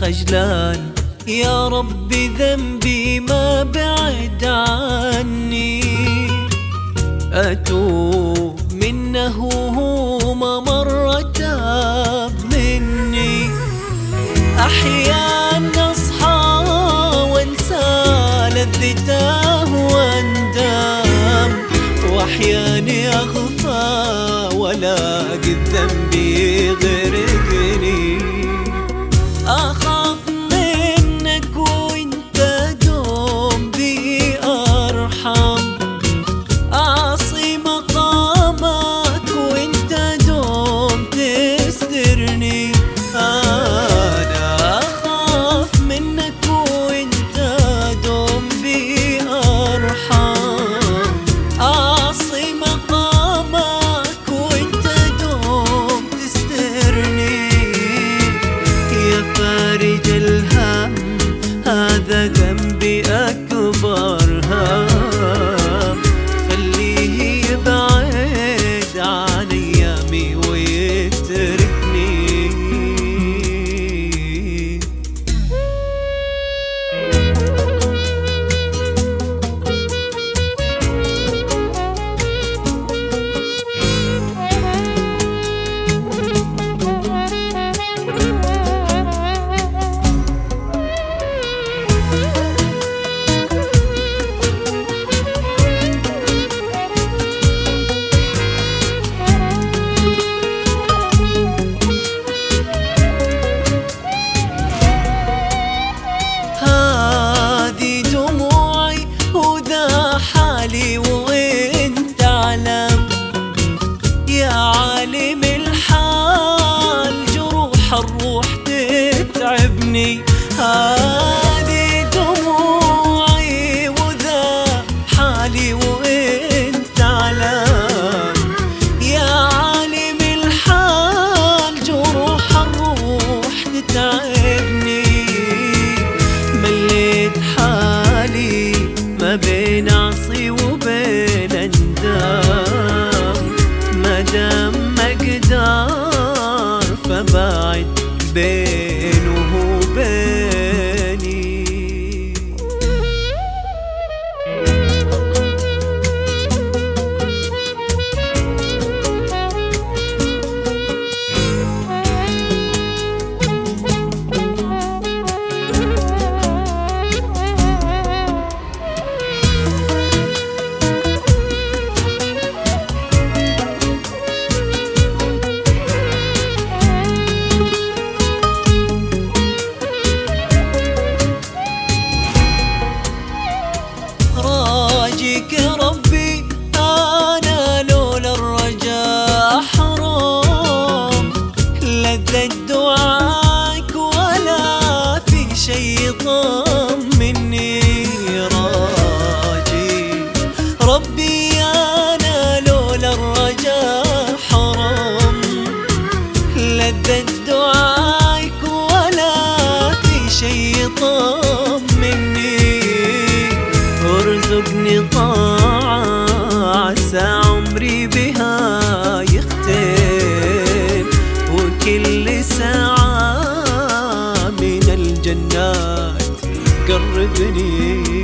خجلان. يا ربي ذنبي ما بعد عني. أتوب منه هو ما مرة تاب مني أحيانا أصحى وأنسى لذته واندم وأحياني أغفى ولاقي الذنب يغرقني حالي وانت علم يا عالم الحال جروح الروح تتعبني. مليت حالي ما بين عصي وبين اندام ما دام مقدار فبعد بينه لذة دعاك ولا في شي طمني راجي. ربي أنا لولا الرجاء حرام. لذة دعاك ولا في شي طمني ارزقني طاعة وكل ساعة من الجنات قربني.